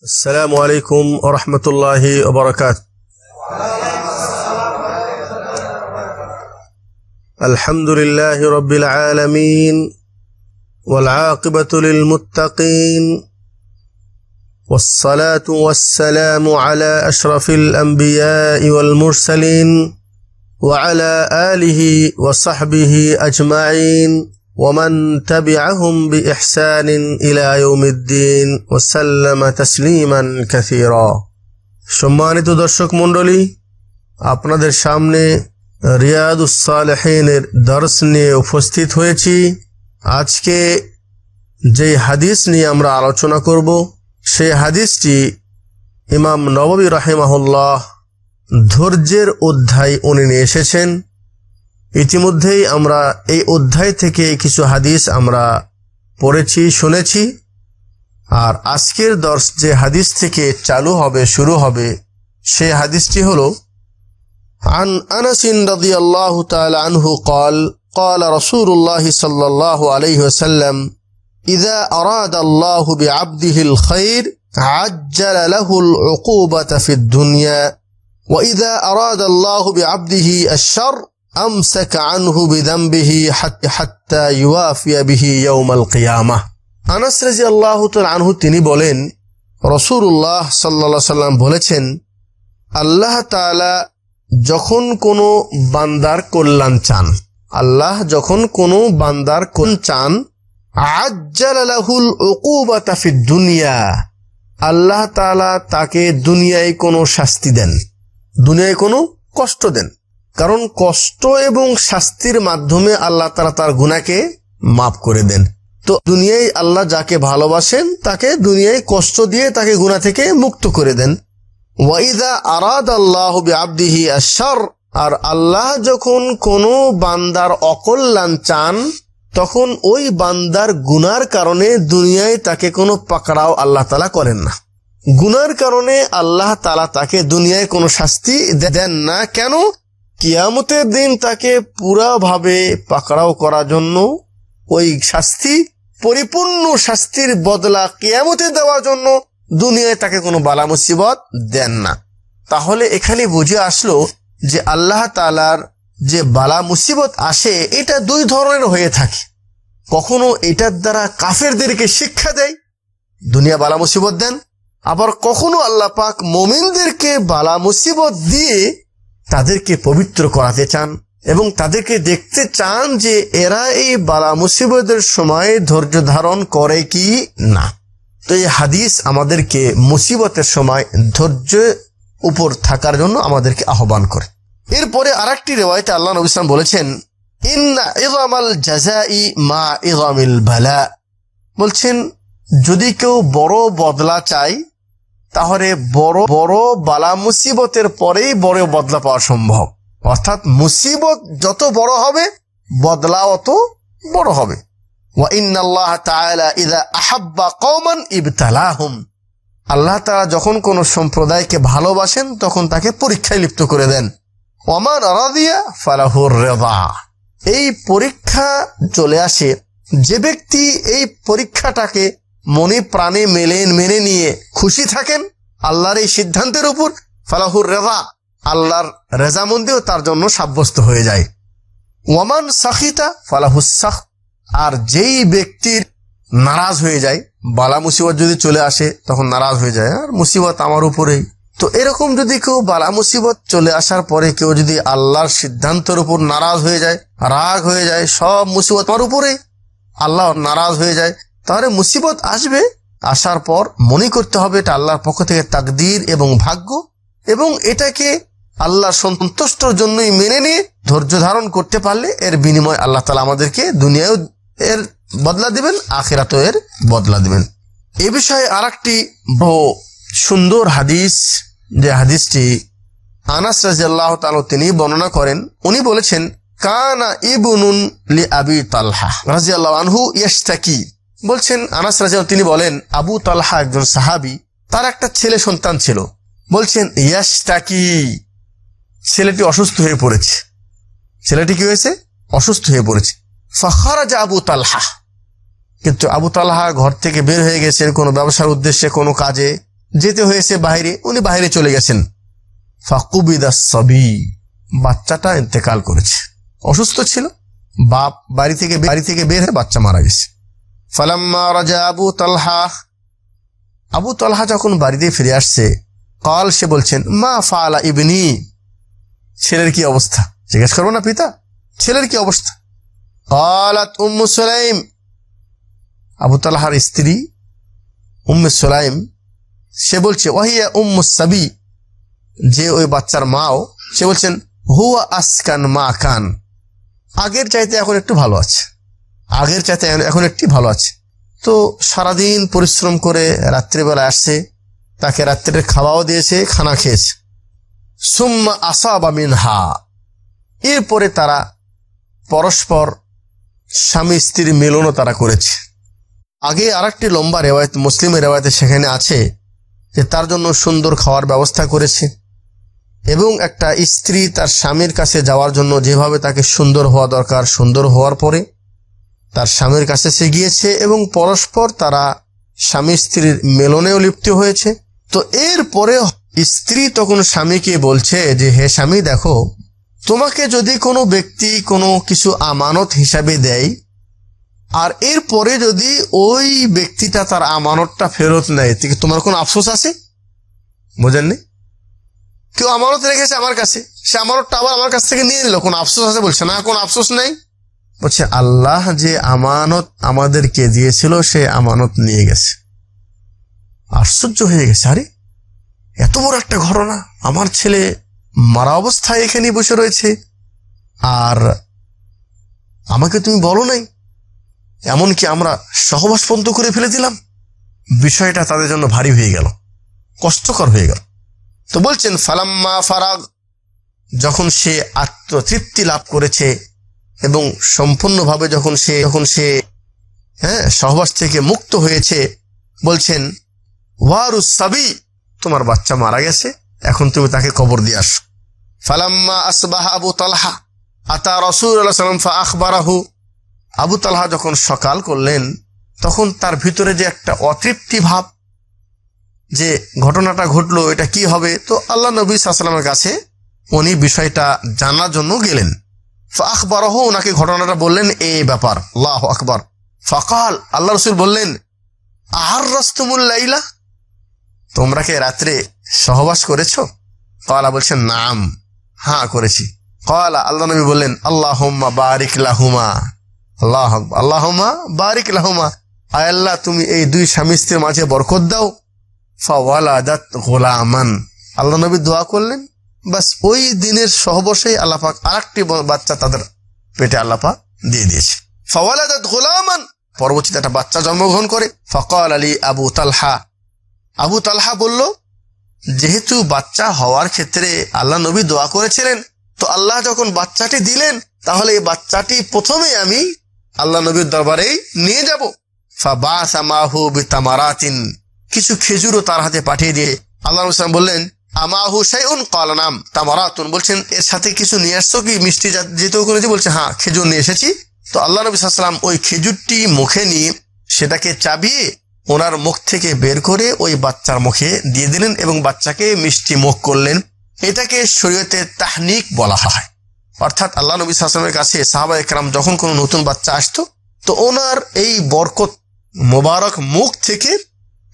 السلام عليكم ورحمة الله وبركاته. الحمد لله رب العالمين والعاقبة للمتقين والصلاة والسلام على أشرف الأنبياء والمرسلين وعلى آله وصحبه أجمعين. ومن تبعهم بإحسان إلى يوم الدين وسلم تسليما كثيرا সম্মানিত দর্শক মণ্ডলী আপনাদের সামনে রিয়াদুসালেহিনের দর্শ নিয়ে উপস্থিত হয়েছি আজকে যে হাদিস নিয়ে আমরা আলোচনা করব সেই হাদিসটি ইমাম নববী রাহেমাহুল্লাহ ধৈর্যের অধ্যায় উনি নিয়ে এসেছেন ইতিমধ্যেই আমরা এই অধ্যায় থেকে কিছু হাদিস আমরা পড়েছি শুনেছি আর আজকের দর্শ যে হাদিস থেকে চালু হবে শুরু হবে সেই হাদিসটি হলো عن أنس رضي الله تعالى عنه قال قال رسول الله صلى الله عليه وسلم إذا أراد الله بعبده الخير عجل له العقوبة في الدنيا وإذا أراد الله بعبده الشر আনহু হাত্তা আনহু তিনি বলেন রসুল্লাহ সাল্লাম বলেছেন, আল্লাহ যখন কোনো বান্দার কল্যাণ চান, আল্লাহ যখন কোন বান্দার কোন চান আজ্জালাহুল ওকুবাতাফি দুনিয়া। আল্লাহ তালা তাকে দুনিয়ায় কোনো শাস্তি দেন, দুনিয়ায় কোনো কষ্ট দেন। কারণ কষ্ট এবং শাস্তির মাধ্যমে আল্লাহ তালা তার গুণাকে মাফ করে দেন। তো দুনিয়ায় আল্লাহ যাকে ভালোবাসেন, তাকে দুনিয়ায় কষ্ট দিয়ে তাকে গুণা থেকে মুক্ত করে দেন। ওয়াইদা আরাদ আল্লাহ আব্দিহি আশার আর আল্লাহ যখন কোনো বান্দার অকল্যাণ চান, তখন ওই বান্দার গুনার কারণে দুনিয়ায় তাকে কোনো পাকড়াও আল্লাহ তালা করেন না। গুনার কারণে আল্লাহ তালা তাকে দুনিয়ায় কোনো শাস্তি দেন না। কেন? কিয়ামতের দিন তাকে পুরাভাবে পাকড়াও করার জন্য ওই শাস্তি, পরিপূর্ণ শাস্তির বদলা কিয়ামতে দেওয়ার জন্য দুনিয়ায় তাকে কোনো বালা মুসিবত দেন না। তাহলে এখানে বুঝে আসলো যে আল্লাহ তালার যে বালা মুসিবত আসে, এটা দুই ধরনের হয়ে থাকে। কখনো এটার দ্বারা কাফেরদেরকে শিক্ষা দেয়, দুনিয়া বালা মুসিবত দেন। আবার কখনো আল্লাহ পাক মোমিনদেরকে বালা মুসিবত দিয়ে তাদেরকে পবিত্র করাতে চান এবং তাদেরকে দেখতে চান যে এরা এই বালা মুসিবতের সময় ধৈর্য ধারণ করে কি না। তো এই হাদিস আমাদেরকে মুসিবতের সময় ধৈর্য উপর থাকার জন্য আমাদেরকে আহ্বান করে। এরপরে আর একটি রেওয়ায়তে আল্লাহ নবী ইসলাম বলেছেন মা বালা। বলছেন, যদি কেউ বড় বদলা চায় তাহলে বড় বড় বালা মুসিবতের পরেই বড় বদলা পাওয়া সম্ভব। অর্থাৎ মুসিবত যত বড় হবে বদলা অত বড় হবে। আল্লাহ তারা যখন কোন সম্প্রদায়কে ভালোবাসেন, তখন তাকে পরীক্ষায় লিপ্ত করে দেন। ওমান আরাদিয়া ফালাহুর রেদা। এই পরীক্ষা চলে আসে, যে ব্যক্তি এই পরীক্ষাটাকে মনে প্রাণে মেলে মেনে নিয়ে খুশি থাকেন আল্লাহর এই সিদ্ধান্তের উপর ফালাহুর রেদা আল্লাহর রেজামন্দিও তার জন্য সাব্যস্ত হয়ে যায়। ওয়ামান সাখিতা ফালাহুসাহ আর যেই ব্যক্তির নারাজ হয়ে যায়, বালা মুসিবত যদি চলে আসে তখন নারাজ হয়ে যায়, আর মুসিবত আমার উপরেই। তো এরকম যদি কেউ বালা মুসিবত চলে আসার পরে কেউ যদি আল্লাহর সিদ্ধান্তের উপর নারাজ হয়ে যায়, রাগ হয়ে যায়, সব মুসিবত আমার উপরে আল্লাহ নারাজ হয়ে যায় তাহলে মুসিবত আসবে, আসার পর মনে করতে হবে এটা আল্লাহর পক্ষ থেকে তাকদির এবং ভাগ্য, এবং এটাকে আল্লাহ সন্তুষ্টর জন্যই মেনে নিয়ে ধৈর্য ধারণ করতে পারলে এর বিনিময় আল্লাহ তালা আমাদেরকে দুনিয়ায় এর বদলা দিবেন আখেরাত এর বদলা দিবেন। এ বিষয়ে আর একটি সুন্দর হাদিস, যে হাদিসটি আনাস রাজিয়াল্লাহ তাল তিনি বর্ণনা করেন, উনি বলেছেন, কানা ইবনুন লি আবি তালহা রাজিয়াল্লাহ আনহু ইয়াস্তাকি বলছেন, আনাস রাজিয়াল তিনি বলেন, আবু তালহা একজন সাহাবি, তার একটা ছেলে সন্তান ছিল। বলছেন ইয়াস্তাকি ছেলেটি অসুস্থ হয়ে পড়েছে। ছেলেটি কি হয়েছে? অসুস্থ হয়ে পড়েছে। ফখরাজ আবু তালহা। কিন্তু আবু তালহা ঘর থেকে বের হয়ে গেছেন কোনো ব্যবসার উদ্দেশ্যে, কোনো কাজে। যেতে হয়েছে বাইরে উনি বাইরে চলে গেছেন। ফাকুবিদা সবি, বাচ্চাটা ইন্তেকাল করেছে। অসুস্থ ছিল। বাপ বাড়ি থেকে বাড়ি থেকে বের হয়ে বাচ্চা মারা গেছে। ফালাম্মা রাজা আবু তালহা। আবু তালহা যখন বাড়িতে ফিরে আসছে, কল সে বলছেন, মা ফালা ইবনি। ছেলের কি অবস্থা? জিজ্ঞেস করব না পিতা, ছেলের কি অবস্থা? কলাত উম্মু সোলাইম। আবু তালহার স্ত্রী, উম্মু সোলাইম, সে বলছে ওহিয়া উম্মু সাবি। যে ওই বাচ্চার মাও, সে বলছেন, হুয়া আসকান মা কান। আগের চাইতে এখন একটু ভালো আছে। আগের চাইতে এখন একটি ভালো আছে। তো সারাদিন পরিশ্রম করে রাত্রিবেলা আসছে, তাকে রাত্রের খাওয়াও দিয়েছে, খানা খেয়েছে। সুম্মা আসা বা মিনহা। এরপরে তারা পরস্পর স্বামী স্ত্রীর মিলনও তারা করেছে। আগে আর একটি লম্বা রেওয়ায়ত মুসলিমের রেওয়ায়তে সেখানে আছে যে তার জন্য সুন্দর খাওয়ার ব্যবস্থা করেছে এবং একটা স্ত্রী তার স্বামীর কাছে যাওয়ার জন্য যেভাবে তাকে সুন্দর হওয়া দরকার, সুন্দর হওয়ার পরে তার স্বামীর কাছে সে গিয়েছে এবং পরস্পর তারা স্বামী স্ত্রীর মেলনেও লিপ্ত হয়েছে। তো এরপরে স্ত্রী তখন স্বামীকে বলছে যে, হে স্বামী, দেখো, তোমাকে যদি কোনো ব্যক্তি কোনো কিছু আমানত হিসাবে দেয়, আর এরপরে যদি ওই ব্যক্তিটা তার আমানতটা ফেরত নেয় তোমার কোনো আফসোস আছে? বোঝেননি? কেউ আমানত রেখেছে আমার কাছে, সে আমানতটা আবার আমার কাছ থেকে নিয়ে নিল, কোনো আফসোস আছে বলছে? না, কোনো আফসোস নেই। বলছে, আল্লাহ যে আমানত আমাদেরকে দিয়েছিল, সে আমানত নিয়ে গেছে। আশ্চর্য হয়ে গেছে, আরে, এত বড় একটা ঘটনা। আমার ছেলে মারা অবস্থায় এখানে বসে রয়েছে। আর আমাকে তুমি বলো নাই, এমনকি আমরা সহবাস পন্ত করে ফেলে দিলাম। বিষয়টা তাদের জন্য ভারী হয়ে গেল, কষ্টকর হয়ে গেল। তো বলছেন, ফালাম্মা ফারাগ, যখন সে আত্মতৃপ্তি লাভ করেছে এবং সম্পূর্ণভাবে যখন সে যখন সে হ্যাঁ সহবাস থেকে মুক্ত হয়েছে, বলছেন ওয়ারু সাবি, তোমার বাচ্চা মারা গেছে, এখন তুমি তাকে কবর দিয়ে আস। ফালাম্মা আসবাহ আবু তালহা, আতা রসুল সাল্লাম ফা আখবরাহু আবু তালহা যখন সকাল করলেন, তখন তার ভিতরে যে একটা অতৃপ্তি ভাব, যে ঘটনাটা ঘটলো, এটা কি হবে, তো আল্লাহ নবী সাল্লামের কাছে উনি বিষয়টা জানার জন্য গেলেন। আখবরহ ওনাকে ঘটনাটা বললেন এই ব্যাপার। আল্লাহ আকবর। ফকাল, আল্লাহ রসুল বললেন আহার রস্তমুল্লাইলা তোমরা কে রাত্রে সহবাস করেছ? কলা বলছেন, নাম হ্যাঁ করেছি। কলা, আল্লাহ নবী বললেন আল্লাহ বারিক লাহুমা। আল্লাহ আল্লাহ বারিক লাহুমা। আল্লাহ, তুমি এই দুই স্বামী স্ত্রীর মাঝে বরকত দাও। ফাওয়ালাদাত গোলামান। আল্লাহ নবী দোয়া করলেন বাস ওই দিনের সহবশেই আল্লাপাক আর একটি বাচ্চা তাদের পেটে আল্লাপা দিয়ে দিয়েছে। ফাওয়ালাদাত পরবর্তীতে একটা বাচ্চা জন্মগ্রহণ করে। ফকাল আলী আবু তালহা। আবু তালহা বলল, যেহেতু বাচ্চা হওয়ার ক্ষেত্রে আল্লাহ নবী দোয়া করেছিলেন, তো আল্লাহ যখন বাচ্চাটি দিলেন, তাহলে এই বাচ্চাটি প্রথমে আমি আল্লাহ নবীর দরবারেই নিয়ে যাব। কিছু খেজুরও তার হাতে পাঠিয়ে দিয়ে আল্লাহ বললেন আমাহু সাইউন কালানাম বলছেন, এর সাথে কিছু নিয়ে আসছো কি? মিষ্টি যেতেও করেছি? বলছে হ্যাঁ খেজুর নিয়ে এসেছি। তো আল্লাহ নবী সাল্লাম ওই খেজুরটি মুখে নিয়ে সেটাকে চাবিয়ে ওনার মুখ থেকে বের করে ওই বাচ্চার মুখে দিয়ে দিলেন এবং বাচ্চাকে মিষ্টি মুখ করলেন। এটাকে শরীয়তে তাহনিক বলা হয়। অর্থাৎ আল্লাহ নবী সালামের কাছে সাহাবা একরাম যখন কোনো নতুন বাচ্চা আসতো, তো ওনার এই বরকত মোবারক মুখ থেকে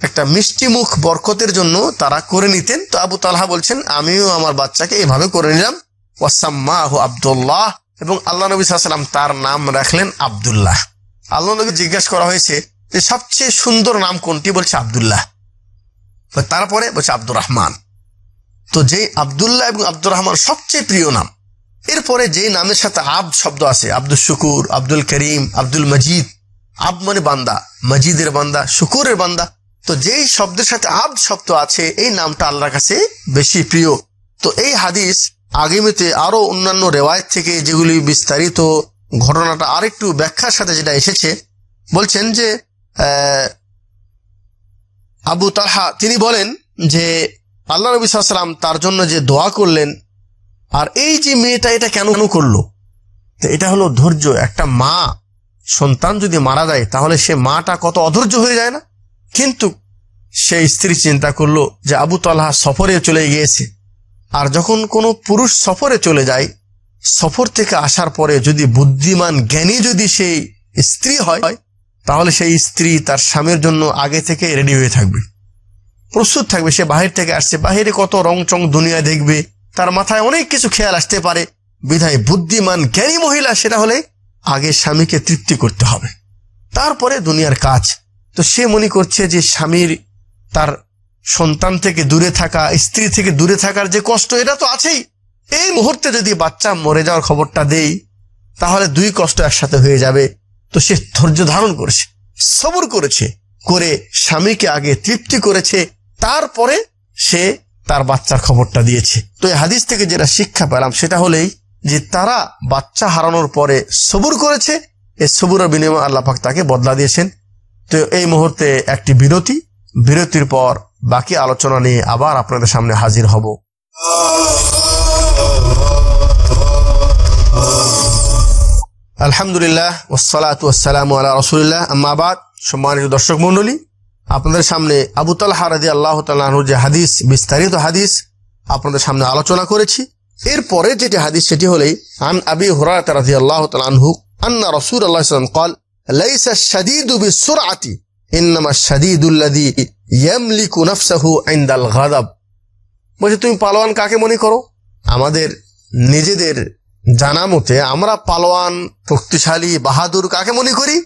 একটা মিষ্টি মুখ বরকতের জন্য তারা করে নিতেন। তো আবু তালহা বলছেন, আমিও আমার বাচ্চাকে এভাবে করে নিলাম। ওয়াসাম্মাহ আবদুল্লাহ। এবং আল্লাহ নবী সাল্লাম তার নাম রাখলেন আবদুল্লাহ। আল্লাহ নবী জিজ্ঞাসা করা হয়েছে যে, সবচেয়ে সুন্দর নাম কোনটি? বলছে, আবদুল্লাহ। তারপরে বলছে আব্দুর রহমান তো যে আবদুল্লাহ এবং আব্দুর রহমান সবচেয়ে প্রিয় নাম, এরপরে যে নামের সাথে আব শব্দ আছে আব্দুল শুকুর, আব্দুল করিম, আব্দুল মজিদ, আব মানে বান্দা, মজিদের বান্দা, শুকুরের বান্দা তো যেই শব্দের সাথে আব শব্দ আছে, এই নামটা আল্লাহর কাছে বেশি প্রিয়। তো এই হাদিস আগামীতে আরও অন্যান্য রেওয়ায়ত থেকে যেগুলি বিস্তারিত ঘটনাটা আরেকটু ব্যাখ্যার সাথে যেটা এসেছে, বলছেন যে আবু তালহা, তিনি বলেন যে, আল্লাহ নবী সাল্লাম তার জন্য যে দোয়া করলেন, আর এই যে মেয়েটা এটা কেন কেন করল? এটা হলো ধৈর্য। একটা মা, সন্তান যদি মারা যায়, তাহলে সে মাটা কত অধৈর্য হয়ে যায় না? কিন্তু সেই স্ত্রী চিন্তা করল যে আবু তালহা সফরে চলে গিয়েছে। আর যখন কোনো পুরুষ সফরে চলে যায়, সফর থেকে আসার পরে যদি বুদ্ধিমান, জ্ঞানী যদি সেই স্ত্রী হয়, তাহলে সেই স্ত্রী তার স্বামীর জন্য আগে থেকে রেডি হয়ে থাকবে। প্রস্তুত থাকবে, সে বাহির থেকে আসছে। বাহিরে কত রং চং দুনিয়া দেখবে, তার মাথায় অনেক কিছু খেয়াল আসতে পারে। বিধায় বুদ্ধিমান, জ্ঞানী মহিলা, সেটা হলে আগে স্বামীকে তৃপ্তি করতে হবে। তারপরে দুনিয়ার কাজ তো সে মনে করছে যে স্বামীর তার সন্তান থেকে দূরে থাকা, স্ত্রী থেকে দূরে থাকার যে কষ্ট, এটা তো আছেই। এই মুহূর্তে যদি বাচ্চা মরে যাওয়ার খবরটা দেই, তাহলে দুই কষ্ট একসাথে হয়ে যাবে। তো সে ধৈর্য ধারণ করেছে, সবর করেছে, করে স্বামীকে আগে তৃপ্তি করেছে, তারপরে সে তার বাচ্চার খবরটা দিয়েছে। তো এই হাদিস থেকে যেটা শিক্ষা পেলাম, সেটা হলেই যে তারা বাচ্চা হারানোর পরে সবুর করেছে, এই সবুরের বিনিময়ে আল্লাপাক তাকে বদলা দিয়েছেন। তো এই মুহূর্তে একটি বিরতি। বিরতির পর বাকি আলোচনা নিয়ে আবার আপনাদের সামনে হাজির হব। আলহামদুলিল্লাহ ওসালাত ওসালাম আল্লাহ রসুলিল্লাহ। আম্মাবাদ সম্মানিত দর্শক মন্ডলী আপনাদের সামনে আবু তালহা রাজি আল্লাহ তালুর যে হাদিস, বিস্তারিত হাদিস, আপনাদের সামনে আলোচনা করেছি। এরপরে যেটি হাদিস, সেটি হলেই, আন আবি হুরাত রাজি আল্লাহ তালহু আন্না রসুল আল্লাহ কল লাইসা শাদীদু বিসুরআতি, ইন্নামা শাদীদুল্লাযী ইয়ামলিকু নাফসাহু ইনদাল গাদাব। বলছে, তুমি পালোয়ান কাকে মনে করো? আমাদের নিজেদের জানা মতে আমরা পালোয়ান, শক্তিশালী, বাহাদুর কাকে মনে করি?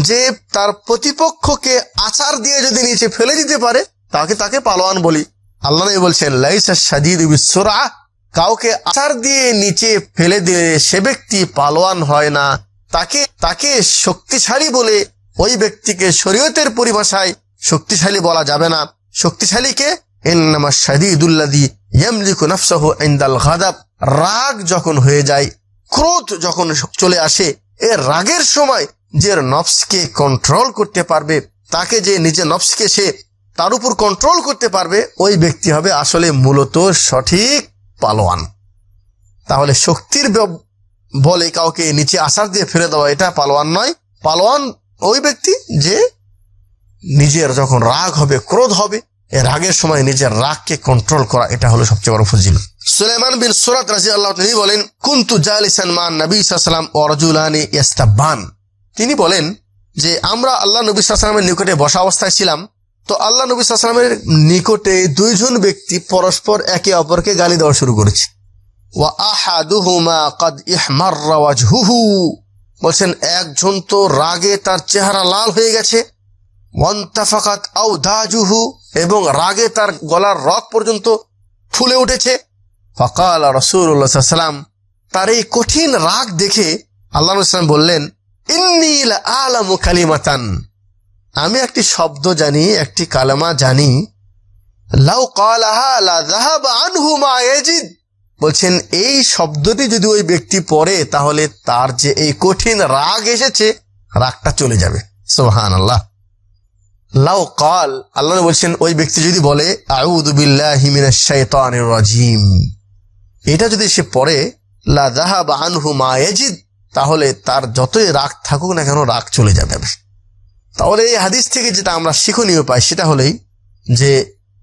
যে তার প্রতিপক্ষকে আচার দিয়ে যদি নিচে ফেলে দিতে পারে, তাকে তাকে পালোয়ান বলি। আল্লাহ বলছেন, লাইসা সাদিদ বিশ্বরা কাউকে আচার দিয়ে নিচে ফেলে দিলে সে ব্যক্তি পালোয়ান হয় না। তাকে তাকে শক্তিশালী বলে ওই ব্যক্তিকে শরীয়তের পরিভাষায় শক্তিশালী বলা যাবে না। শক্তিশালীকে এন্নামা রাগ যখন হয়ে যায়, ক্রোধ যখন চলে আসে, এ রাগের সময় যে নফসকে কন্ট্রোল করতে পারবে, তাকে যে নিজে নফসকে সে তার উপর কন্ট্রোল করতে পারবে, ওই ব্যক্তি হবে আসলে মূলত সঠিক পালোয়ান। তাহলে শক্তির বলে কাউকে নিচে আসার দিয়ে ফেলে দেওয়া, এটা পালোয়ান নয়। পালোয়ান ওই ব্যক্তি যে নিজের যখন রাগ হবে, ক্রোধ হবে রাগের সময় নিজের রাগকে কন্ট্রোল করা, এটা হলো সবচেয়ে বড় ফজিল সুলেমান বিন সুরাত রাজি আল্লাহ তিনি বলেন, কুন্তু জালিসান মান নবী সাল্লাম ও রজুলানি ইস্তাবান তিনি বলেন যে, আমরা আল্লাহ নবী সাল্লামের নিকটে বসা অবস্থায় ছিলাম। তো আল্লাহ নবী সাল্লামের নিকটে দুইজন ব্যক্তি পরস্পর একে অপরকে গালি দেওয়া শুরু করেছে। ওয়া আহাদুহুমা কাদ ইহমাররা ওয়াজহুহু। বলছেন, একজন তো রাগে তার চেহারা লাল হয়ে গেছে। ওয়ান্তাফাকাত আউ দাজুহু এবং রাগে তার গলার রক পর্যন্ত ফুলে উঠেছে। ফকাল রসুল্লাহাম তার এই কঠিন রাগ দেখে আল্লাহ বললেন ইন্নিল আলামু কালিমাতান। আমি একটি শব্দ জানি, একটি কালামা জানি। লাউ কালাহা লা যাহাবা আনহু মা ইয়াজিদ। বলছেন, এই শব্দটি যদি ওই ব্যক্তি পড়ে, তাহলে তার যে এই কঠিন রাগ এসেছে, রাগটা চলে যাবে। সোহান আল্লাহ লাউ কাল, আল্লাহ বলছেন, ওই ব্যক্তি যদি বলে এটা যদি সে পড়ে, লা জাহাবা আনহু মায়েজিদ তাহলে তার যতই রাগ থাকুক না কেন, রাগ চলে যাবে তাহলে এই হাদিস থেকে যেটা আমরা শিক্ষণীয় পাই, সেটা হলেই যে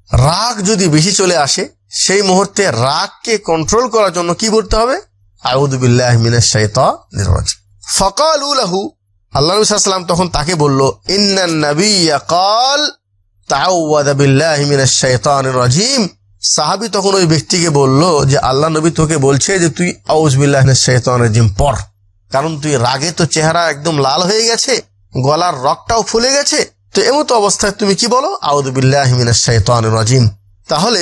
রাগ যদি বেশি চলে আসে সেই মুহূর্তে রাগকে কন্ট্রোল করার জন্য কি করতে হবে? আল্লাহ তখন তাকে বলল রাজিম। সাহাবি তখন ওই ব্যক্তিকে বলল যে, আল্লাহ নবী তোকে বলছে যে, তুই আউজবিল্লাহ পর কারণ তুই রাগে তো চেহারা একদম লাল হয়ে গেছে, গলার রকটাও ফুলে গেছে। তো এমতো অবস্থায় তুমি কি বলো? আউদুবিল্লাহ রাজিম। তাহলে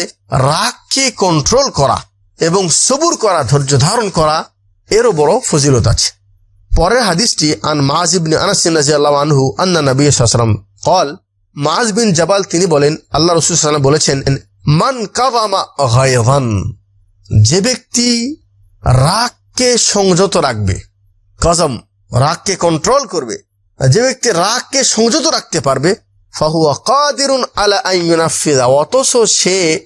রাগকে কন্ট্রোল করা এবং সবুর করা, ধৈর্য ধারণ করা, এরও বড় ফজিলত আছে। পরের হাদিসটি, আন মাজ ইবনে আনাস আনহু আন্না নবী সাল্লাল্লাহু কল, মাজ বিন জাবাল তিনি বলেন, আল্লাহ রসুল বলেছেন, মান কাবামা যে ব্যক্তি রাগকে সংযত রাখবে কজম রাগকে কন্ট্রোল করবে যে ব্যক্তি রাগকে সংযত রাখতে পারবে ফাহুয়া আলা অথচ সে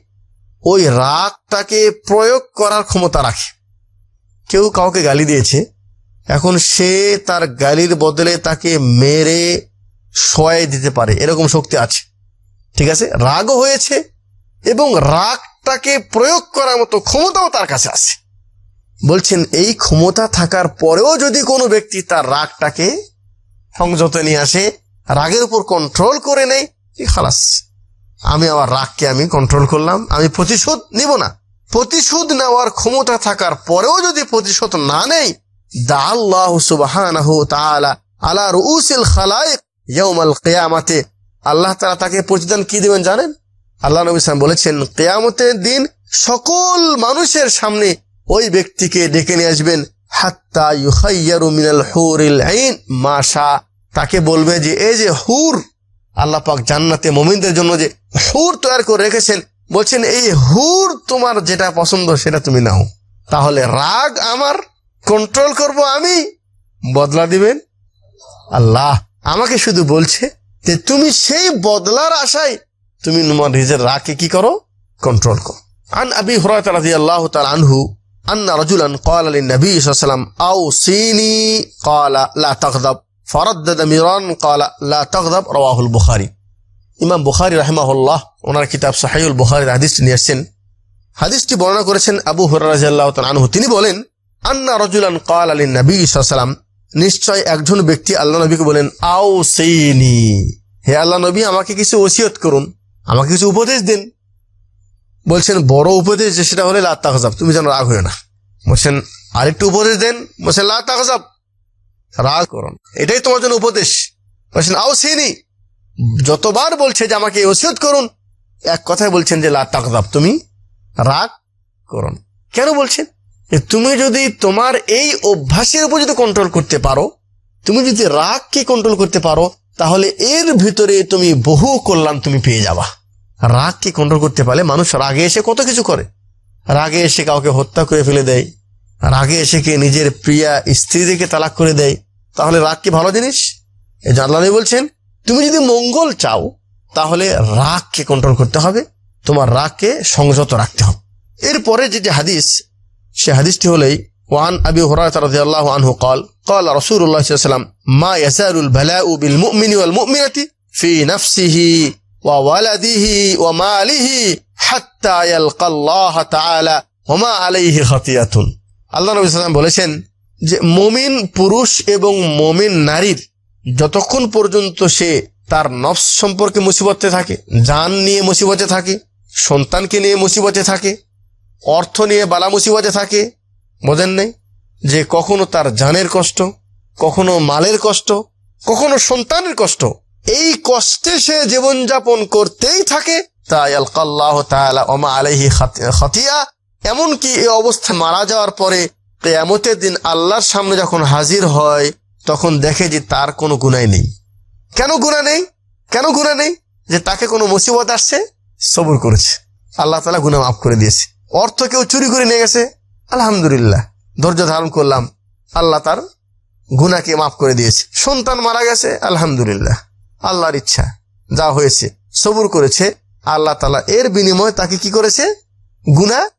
ওই রাগটাকে প্রয়োগ করার ক্ষমতা রাখে। কেউ কাউকে গালি দিয়েছে। এখন সে তার গালির বদলে তাকে মেরে শোয়াই দিতে পারে, এরকম শক্তি আছে। ঠিক আছে? রাগও হয়েছে এবং রাগটাকে প্রয়োগ করার মতো ক্ষমতাও তার কাছে আছে। বলছেন, এই ক্ষমতা থাকার পরেও যদি কোনো ব্যক্তি তার রাগটাকে সংযত নিয়ে আসে রাগের উপর কন্ট্রোল করে নেই খালাস। আমি আমার রাগকে আমি কন্ট্রোল করলাম, আমি প্রতিশোধ নিব না। প্রতিশোধ নেওয়ার ক্ষমতা থাকার পরেও যদি প্রতিশোধ না নেই, দা আল্লাহ আলা আল্লাহ তাআলা তাকে প্রতিদান কি দিবেন জানেন? আল্লাহ নবী বলেছেন, কিয়ামতের দিন সকল মানুষের সামনে ওই ব্যক্তিকে ডেকে নিয়ে আসবেন, হাত্তা ইউখাইয়ারু মিনাল হুরিল আইন মাশা তাকে বলবে যে এই যে হুর আল্লাহ পাক জান্নাতে মোমিনদের জন্য যে হুর তৈরি করে রেখেছেন বলছেন এই হুর তোমার যেটা পছন্দ সেটা তুমি নাও তাহলে রাগ আমার কন্ট্রোল করব আমি বদলা দিবেন আল্লাহ আমাকে শুধু বলছে যে তুমি সেই বদলার আশায় তুমি তোমার নিজের রাগকে কি করো কন্ট্রোল করো আন আবি হুরায়রা রাদিয়াল্লাহু তাআলা আনহু أن رجلا قال للنبي صلى الله عليه وسلم أوصيني قال لا تغضب তকদাব ওনার হাদিসটি বর্ণনা করেছেন আনহু। তিনি বলেন, আন্না কাল আলী নবী সাল্লাম নিশ্চয় একজন ব্যক্তি আল্লাহ নবীকে বলেন, আও সেইনি হে আল্লাহ নবী, আমাকে কিছু ওসিয়ত করুন, আমাকে কিছু উপদেশ দিন। বলছেন, বড় উপদেশ যে সেটা হলে লাত্তা হজাব তুমি যেন রাগ হয়ে না। বলছেন, আরেকটু উপদেশ দেন বলছেন লাত্তা হজাব রাগ করুন। এটাই তোমার জন্য উপদেশ। বলছেন, আও সেইনি যতবার বলছে যে আমাকে ওসিয়ত করুন, এক কথায় বলছেন যে, লা তাকদাব তুমি রাগ করুন। কেন বলছেন? তুমি যদি তোমার এই অভ্যাসের উপর যদি কন্ট্রোল করতে পারো, তুমি যদি রাগকে কন্ট্রোল করতে পারো, তাহলে এর ভিতরে তুমি বহু কল্যাণ তুমি পেয়ে যাবা। রাগকে কন্ট্রোল করতে পারলে মানুষ রাগে এসে কত কিছু করে। রাগে এসে কাউকে হত্যা করে ফেলে দেয় রাগে এসে কে নিজের প্রিয়া স্ত্রীদেরকে তালাক করে দেয় তাহলে রাগ কি ভালো জিনিস এই জানলা বলছেন তুমি যদি মঙ্গল চাও তাহলে রাগকে কন্ট্রোল করতে হবে তোমার রাগকে সংযত রাখতে হবে এরপরে যে যে হাদিস সে হাদিসটি হলেই ওয়ান আবি হুরায়রা রাদিয়াল্লাহু আনহু قال قال رسول الله صلى الله عليه وسلم ما يزال البلاء بالمؤمن والمؤمنة في نفسه وولده وماله حتى يلقى الله تعالى وما عليه خطيئة আল্লাহ নবী সাল্লাম বলেছেন যে মমিন পুরুষ এবং মমিন নারীর যতক্ষণ পর্যন্ত সে তার নফস সম্পর্কে মুসিবতে থাকে যান নিয়ে মুসিবতে থাকে, সন্তানকে নিয়ে মুসিবতে থাকে, অর্থ নিয়ে বালা মুসিবতে থাকে, বোঝেন নেই? যে কখনো তার জানের কষ্ট, কখনো মালের কষ্ট, কখনো সন্তানের কষ্ট, এই কষ্টে সে জীবনযাপন করতেই থাকে। তাই আল্লাহ তাআলা ওমা আলাইহি খতিয়া এমনকি এ অবস্থা মারা যাওয়ার পরে কেয়ামতের দিন আল্লাহর সামনে যখন হাজির হয়, তখন দেখে যে তার কোনো গুণাই নেই। কেন গুণা নেই? কেন গুণা নেই? যে তাকে কোনো মুসিবত আসছে, সবর করেছে। আল্লাহ তালা গুণা মাফ করে দিয়েছে। অর্থ কেউ চুরি করে নিয়ে গেছে, আলহামদুলিল্লাহ, ধৈর্য ধারণ করলাম, আল্লাহ তার গুনাকে মাফ করে দিয়েছে। সন্তান মারা গেছে, আলহামদুলিল্লাহ, আল্লাহর ইচ্ছা, যা হয়েছে, সবুর করেছে। আল্লাহ তালা এর বিনিময়ে তাকে কি করেছে? গুণা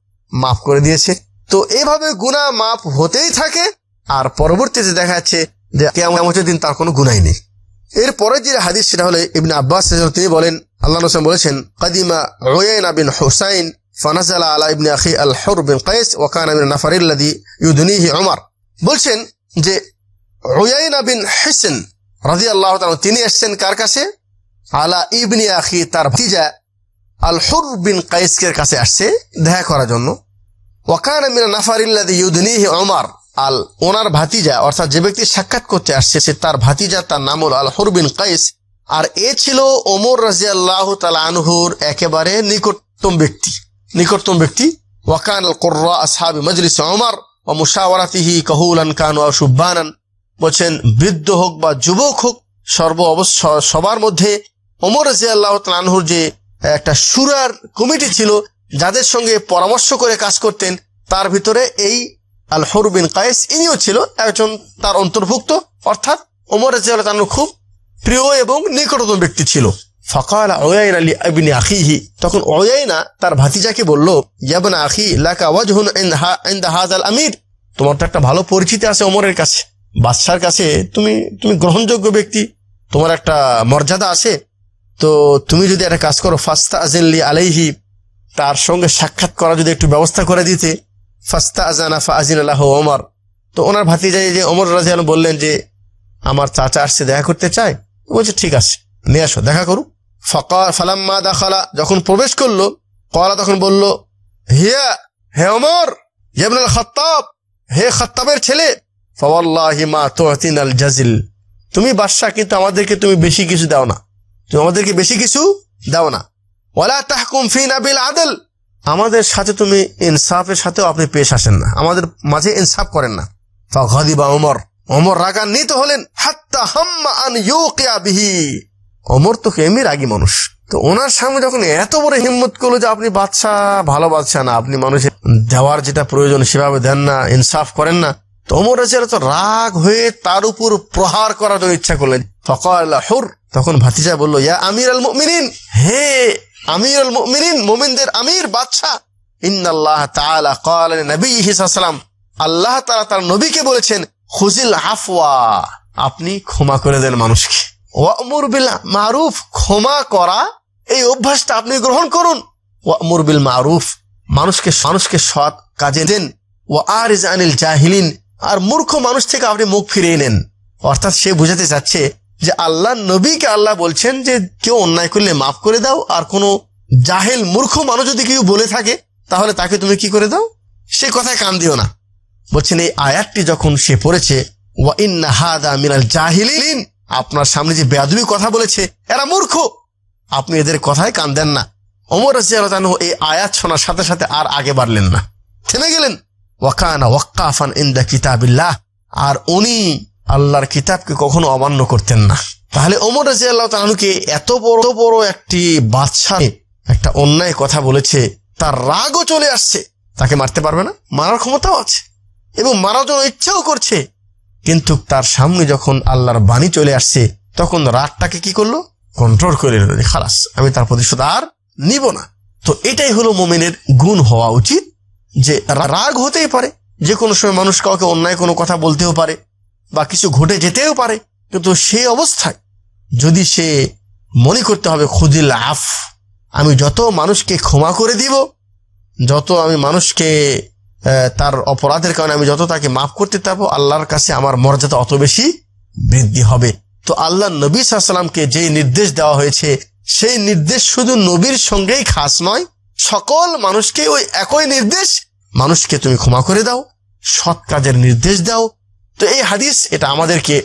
মাফ করে দিয়েছে। তো এভাবে গুণা মাফ হতেই থাকে, আর পরবর্তীতে দেখা যাচ্ছে যে কেমতের দিন তার কোনো গুনাই নেই। এরপরে যে হাদিস সেটা হলে ইবনে আব্বাস তিনি বলেন, আল্লাহ হোসেন বলেছেন, কাদিমা রোয়েন বিন হুসাইন ফানাজালা আলা ইবনে আখি আল হর বিন কাইস ওয়াকান আমিন নাফারিল্লাদি ইউদনিহি ওমর বলছেন যে রোয়াইনা বিন হিসেন রাজি আল্লাহ তিনি এসছেন কার কাছে? আলা ইবনি আখি, তার ভাতিজা আল হর বিন কাইসকের কাছে আসছে দেখা করার জন্য। ওয়াকান আমিন নাফারিল্লাদি ইউদনিহি ওমর আল ওনার ভাতিজা, অর্থাৎ যে ব্যক্তি সাক্ষাৎ করতে আসছে, সে তার ভাতিজা, তার নাম হল আল হরবিন কাইস। আর এ ছিল ওমর রাজিয়াল্লাহ তাল আনহুর একেবারে নিকটতম ব্যক্তি। নিকটতম ব্যক্তি। ওয়াকান আল কোর্রা আসহাবি মজলিস ওমর ও মুশাওয়ারাতিহি কাহুলান কান ও সুব্বানান বলছেন, বৃদ্ধ হোক বা যুবক হোক, সর্ব অবশ্য, সবার মধ্যে ওমর রাজিয়াল্লাহ তাল আনহুর যে একটা সুরার কমিটি ছিল যাদের সঙ্গে পরামর্শ করে কাজ করতেন। তার ভিতরে এই আল হরুবিন কায়েস, ইনিও ছিল একজন তার অন্তর্ভুক্ত, অর্থাৎ ওমর রাজিয়াল খুব প্রিয় এবং নিকটতম ব্যক্তি ছিল। আখিহি, তখন তার ভাতিজাকে বলল আখি আমির। একটা ভালো পরিচিতি কাছে। বাদশার কাছে তুমি তুমি গ্রহণযোগ্য ব্যক্তি। তোমার একটা মর্যাদা আছে। তো তুমি যদি একটা কাজ করো ফাস্তা আজেনলি আলাইহি, তার সঙ্গে সাক্ষাৎ করা যদি একটু ব্যবস্থা করে দিতে ফাস্তা আজানা ফা আজিন আল্লাহ ওমর। তো ওনার ভাতিজাই যে ওমর রাজিয়াল বললেন যে, আমার চাচা আসছে, দেখা করতে চায়? বলছে, ঠিক আছে, নিয়ে আসো, দেখা করুক। ফকা, ফালাম্মা দাখালা, যখন প্রবেশ করল কলা তখন বলল, হিয়া, হে অমর ইবনুল খত্তাব, হে খত্তাবের ছেলে। ফওয়াল্লাহি মা তুতিন আল জাজিল। তুমি বাদশাহ, কিন্তু আমাদেরকে তুমি বেশি কিছু দাও না। তুমি আমাদেরকে বেশি কিছু দাও না। ওয়ালা তাহকুম ফিনা বিল আদল। আমাদের সাথে তুমি ইনসাফের সাথেও আপনি পেশ আসেন না। আমাদের মাঝে ইনসাফ করেন না। ফগদিবা ওমর। ওমর রাগান্বিত হলেন, হাত্তা হাম্মা আন ইউকিয়া বিহি। ওমর তো এমনি রাগী মানুষ। তো ওনার সামনে যখন এত বড় হিম্মত করল যে আপনি বাচ্চা ভালো বাচ্চা না, আপনি মানুষের দেওয়ার যেটা প্রয়োজন সেভাবে দেন না, ইনসাফ করেন না, তো ওমর রাজিয়াল তো রাগ হয়ে তার উপর প্রহার করার জন্য ইচ্ছা করলেন। ফকাল হুর। তখন ভাতিজা বলল, ইয়া আমির আল মুমিনিন, হে আমির আল মুমিনিন, মুমিনদের আমির, বাদশাহ। ইন্নাল্লাহ তাআলা ক্বাল লিনবিয়িহি সাল্লাল্লাহু আল্লাহ তাআলা তার নবীকে বলেছেন, খুজিল আফওয়া, আপনি ক্ষমা করে দেন মানুষকে। ওয়ামুর বিল মারুফ, ক্ষমা করা, এই অভ্যাসটা আপনি গ্রহণ করুন। ওয়ামুর বিল মারুফ, মানুষকে মানুষকে সৎ কাজে দেন। ও আর ইজ আনিল জাহিলিন, আর মূর্খ মানুষ থেকে আপনি মুখ ফিরিয়ে নেন। অর্থাৎ সে বুঝাতে চাচ্ছে যে আল্লাহ নবীকে আল্লাহ বলছেন যে কেউ অন্যায় করলে মাফ করে দাও, আর কোনো জাহেল মূর্খ মানুষ যদি কেউ বলে থাকে, তাহলে তাকে তুমি কি করে দাও? সে কথায় কান দিও না। বলছেন, এই আয়াতটি যখন সে পড়েছে মিনাল আপনার সামনে যে বেয়াদবি কথা বলেছে, এরা মূর্খ। আপনি এদের কথায় কান দেন না। অমর রাজিয়ালতানহ এই আয়াত শোনার সাথে সাথে আর আগে বাড়লেন না। থেমে গেলেন। ওয়াকানা ওয়াক্কাফান ইন্দা কিতাবিল্লাহ, আর উনি আল্লাহর কিতাবকে কখনো অমান্য করতেন না। তাহলে ওমর রাজি আল্লাহ তালুকে এত বড় বড় একটি বাদশাহ একটা অন্যায় কথা বলেছে, তার রাগও চলে আসছে। তাকে মারতে পারবে না, মারার ক্ষমতাও আছে এবং মারার জন্য ইচ্ছাও করছে। কিন্তু তার সামনে যখন আল্লাহর বাণী চলে আসছে, তখন রাগটাকে কি করল? কন্ট্রোল করে খালাস, আমি তার প্রতিশোধ আর নিব না। তো এটাই হলো মোমেনের গুণ হওয়া উচিত, যে রাগ হতেই পারে। যে কোনো সময় মানুষ কাউকে অন্যায় কোনো কথা বলতেও পারে বা কিছু ঘটে যেতেও পারে, কিন্তু সে অবস্থায় যদি সে মনে করতে হবে, খুদিল আফ, আমি যত মানুষকে ক্ষমা করে দিব, যত আমি মানুষকে তার অপরাধের কারণে আমি যত তাকে মাফ করতে পারব, আল্লাহর কাছে আমার মর্যাদা অত বেশি বৃদ্ধি হবে। তো আল্লাহ নবী সাল্লামকে যে নির্দেশ দেওয়া হয়েছে, সেই নির্দেশ শুধু নবীর সঙ্গেই খাস নয়, সকল মানুষকে ওই একই নির্দেশ, মানুষকে তুমি ক্ষমা করে দাও, সৎ কাজের নির্দেশ দাও তো এই হাদিস এটা আমাদেরকে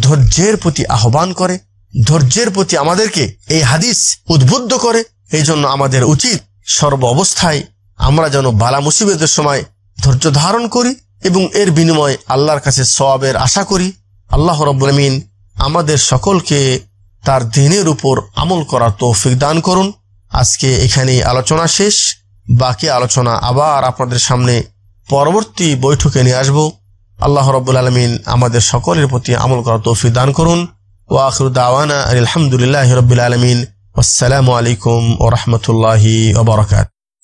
ধৈর্যের প্রতি আহ্বান করে, ধৈর্যের প্রতি আমাদেরকে এই হাদিস উদ্বুদ্ধ করে। এই জন্য আমাদের উচিত সর্ব অবস্থায় আমরা যেন বালা মুসিবতের সময় ধৈর্য ধারণ করি এবং এর বিনিময়ে আল্লাহর কাছে সওয়াবের আশা করি। আল্লাহ আমিন আমাদের সকলকে তার দিনের উপর আমল করার তৌফিক দান করুন। আজকে এখানে আলোচনা শেষ। বাকি আলোচনা আবার আপনাদের সামনে পরবর্তী বৈঠকে নিয়ে আসব। আল্লাহ রব্বুল আলমিন আমাদের সকলের প্রতি আমল করার তৌফিক দান করুন। ওয়াখরু দাওয়ানা আলহামদুলিল্লাহ রবিল আলমিন। আসসালামু আলাইকুম ও রহমতুল্লাহি ওবরাকাত